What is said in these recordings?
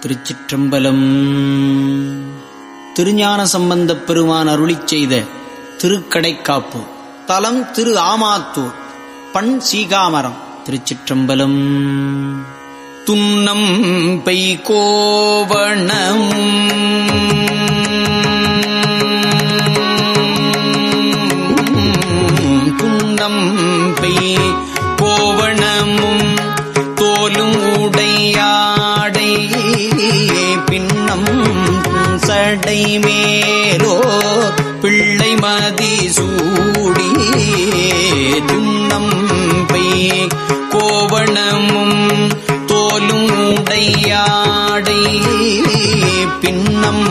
திருச்சிற்றம்பலம். திருஞான சம்பந்தப் பெருமான் அருளி செய்த திருக்கடைக்காப்பு தலம் திரு ஆமாத்தூர் பண் சீகாமரம் திருச்சிற்றம்பலம். துன்னம் பெய்கோவணம். தோலும் பின்னம்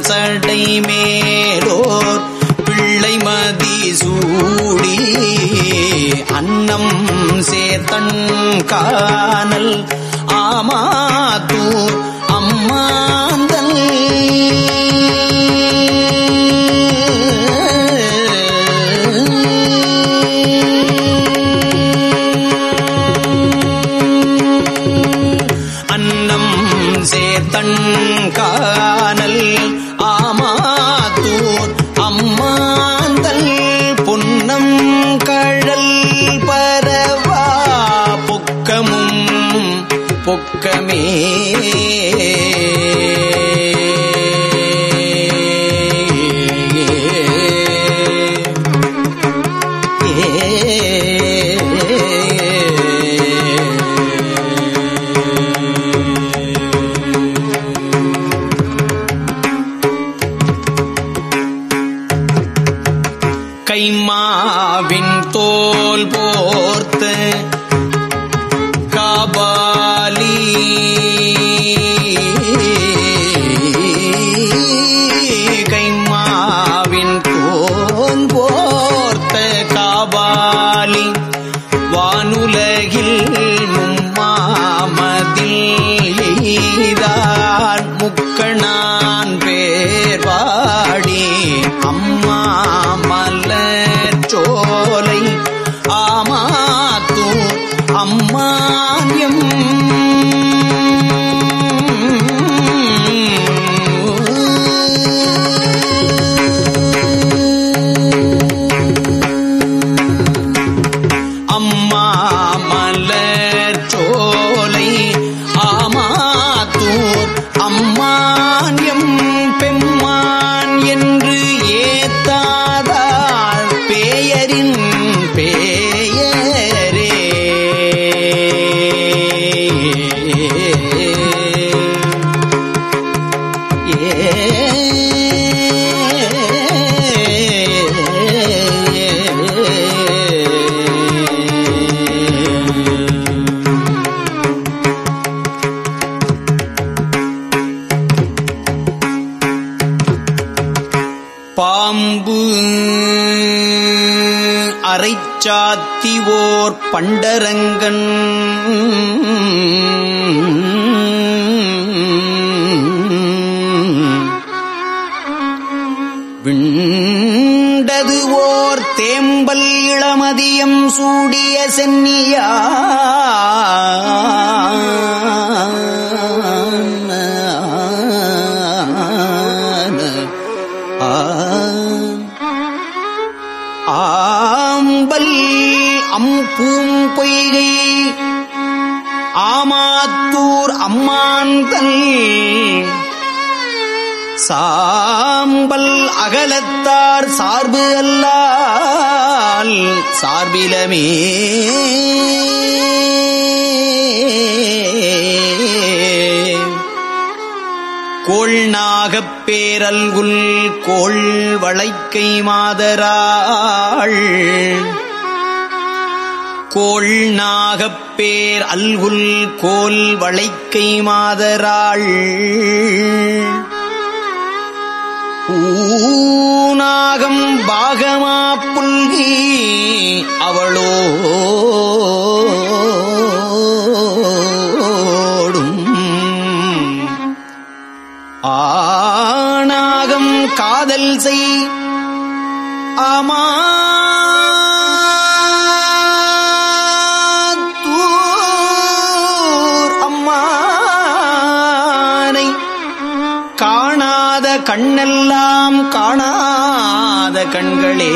சடை மேலோர் பிள்ளை மதி சூடி அன்னம் சேத்தன் கானல் ஆமாதூர் கைமாவின் தோல் போர்த்து சாத்திவோர் பண்டரங்கன். விண்டது ஓர் தேம்பல் இளமதியம் சூடிய சென்னியா அம்மாந்தல் சாம்பல் அகலத்தார் சார்பு அல்லால் சார்பிலமே. கோள்நாகப் பேரல்குல் கோள் வளைக்கை மாதராள் கோள் நாகப் பேர் அல்குல் கோல் வளைக்கை மாதராள். ஊனாகம் பாகமா புல்கி அவளோ கண்ணெல்லாம் காணாத கண்களே.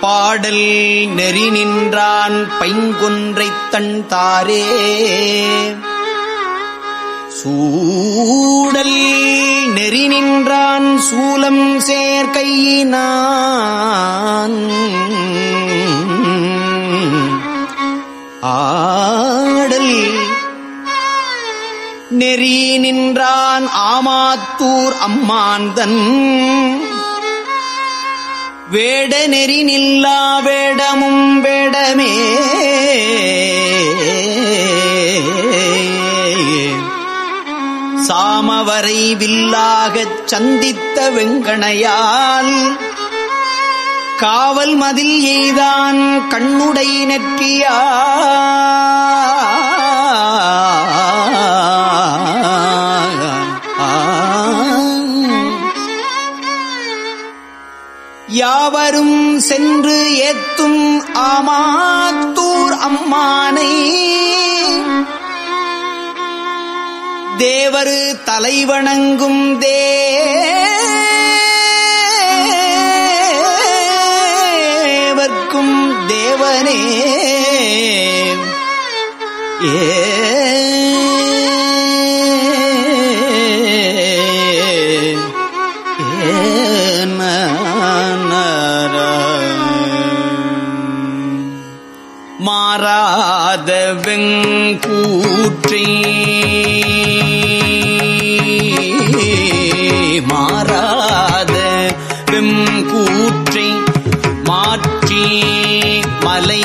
பாடல் நெறி நின்றான் பைங்குன்றைத் தன் தாரே. சூடல் நெறி நின்றான் சூலம் சேர்க்கையினான். ஆடல். நெறி நின்றான் ஆமாத்தூர் அம்மாந்தன். வேட நெறி நில்லா வேடமும் வேடமே. சாமவரை வில்லாகச் சந்தித்த வெங்கணையால் காவல் மதில் எய்தான் கண்ணுடை நெற்றியா யாவரும் சென்று ஏத்தும் ஆமாத்தூர் அம்மானை. தேவரு தலைவணங்கும் தே தேவனே மாறாத வெங்கூற்றே மாலை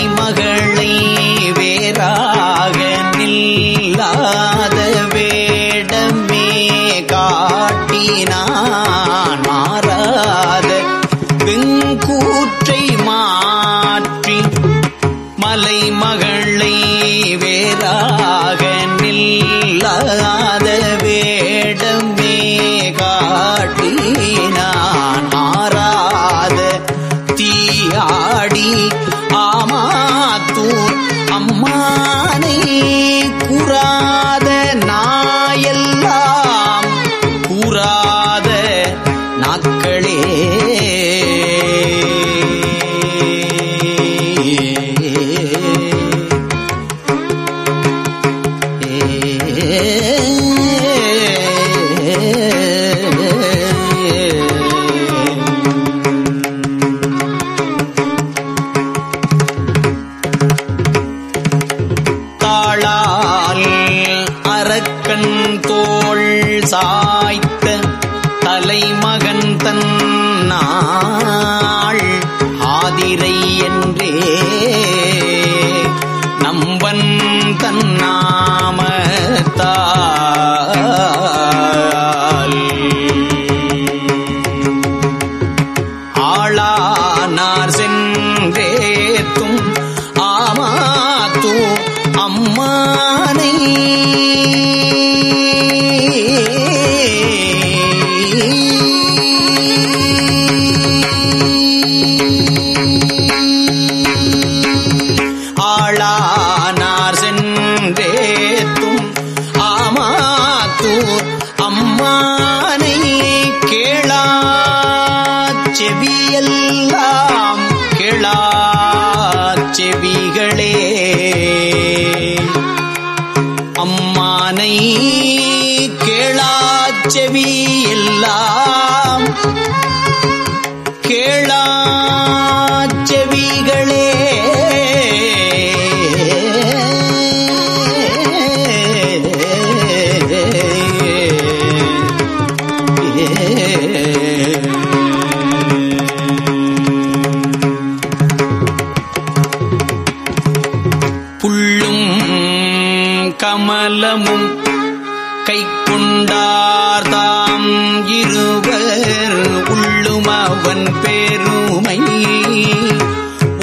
கமலமும் கை கொண்டார்தாம் இருவர் உள்ளும் அவன் பெருமை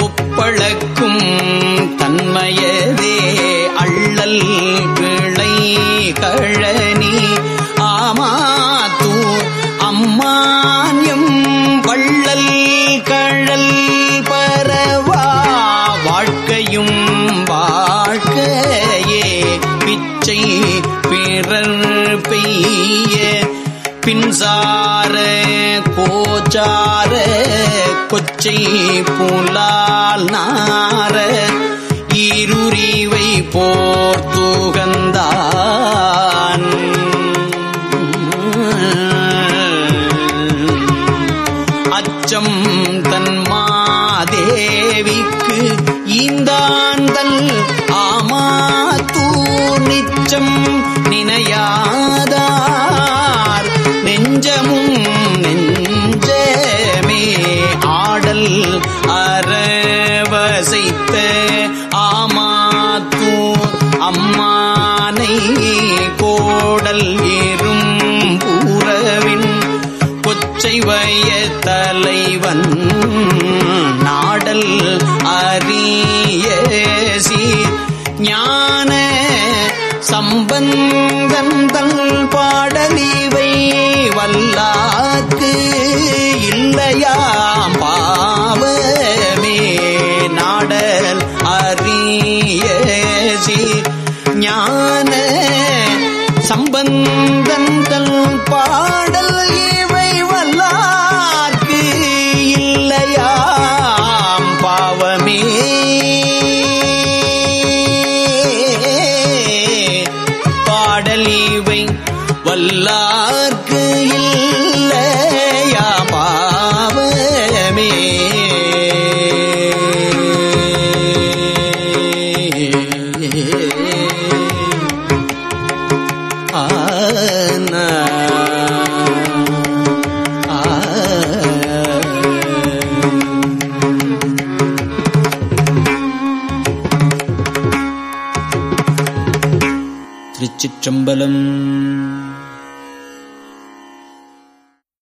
ஒப்பழக்கும் தன்மையதே அள்ளல் பிழை கழ புலால் நார இருரிவை போர்த்துகந்தான் அச்சம் தன் மாதேவிக்கு ஈந்தாந்தல் ஆமா தூர் நிச்சம் நினையாதார். நெஞ்சமும் ஞான திருச்சிற்றம்பலம்